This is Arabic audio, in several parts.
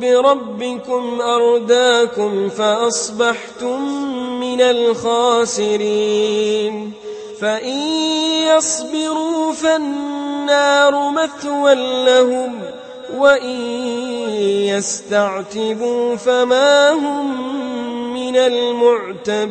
بربكم أرداكم فأصبحتم من الخاسرين. فإن يصبروا فالنار مثوى لهم وإن يستعتبوا فما هم من المعتبين.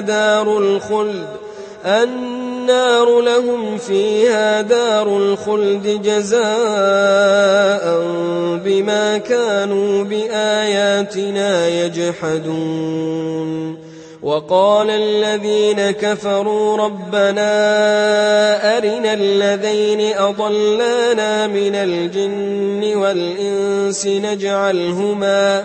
دار الخلد النار لهم فيها دار الخلد جزاء بما كانوا بآياتنا يجحدون. وقال الذين كفروا ربنا أرنا الذين أضلانا من الجن والإنس نجعلهما نجعلهما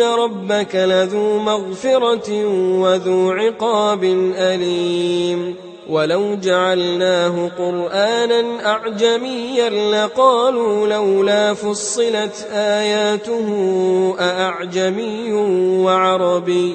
ربك لذو مغفرة وذو عقاب أليم ولو جعلناه قرآنا أعجميا لقالوا لولا فصلت آياته أأعجمي وعربي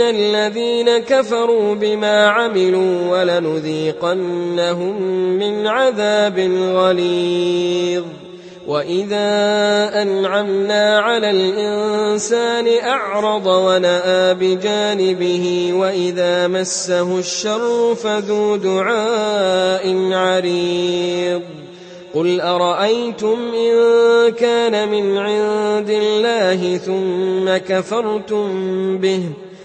الذين كفروا بما عملوا ولنذيقنهم من عذاب غليظ وإذا أنعمنا على الإنسان أعرض ونأى بجانبه وإذا مسه الشر فذو دعاء عريض قل أرأيتم إن كان من عند الله ثم كفرتم به